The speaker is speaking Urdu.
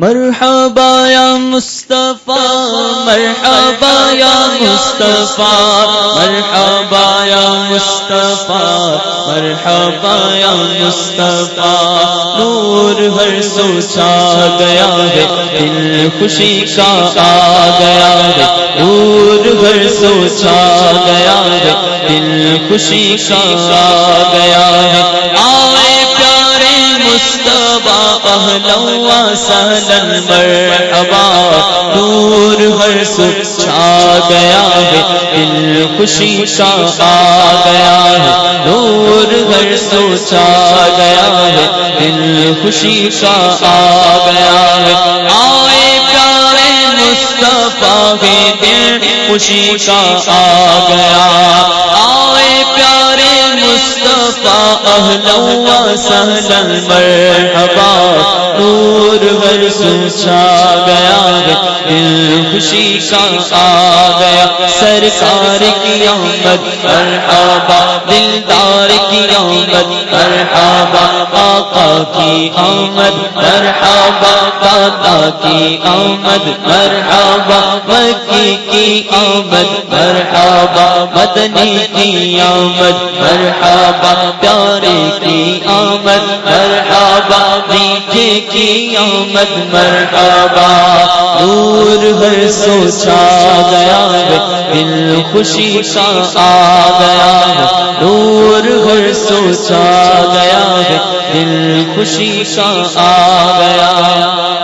مرحبا یا مصطفیٰ، مرحبا یا مصطفیٰ، مرحبا یا مصطفیٰ، مرحبا یا مصطفیٰ، نور ہر سوچا گیا ہے، دل خوشی کا آ گیا ہے، نور ہر سوچا گیا ہے، دل خوشی کا آ گیا ہے۔ آئے پیارے مصطفیٰ اہلا سہلن مرحبا، نور ہر سچا گیا ہے، دل خوشی کا آ گیا ہے، نور ہر سوچا گیا ہے، دل خوشی کا آ گیا ہے۔ آئے پیارے مصطفیٰ کے دل خوشی کا آ گیا۔ آئے پیارے مصطفیٰ اہلا سہلن مرحبا ہر سوچا گیا، دل خوشی کا آ گیا۔ سرکار کی آمد، مرحبا، دلدار کی آمد، مرحبا آقا کی آمد، مرحبا، دادا کی آمد، مرحبا، مکی کی آمد، مرحبا، مدنی کی آمد، مرحبا، پیارے کی آمد مرحبا میٹھے کی آمد مرحبا۔ نور ہر سو چھا گیا ہے، دل خوشی کا آ گیا ہے۔ نور ہر سو چھا گیا ہے، دل خوشی کا آ گیا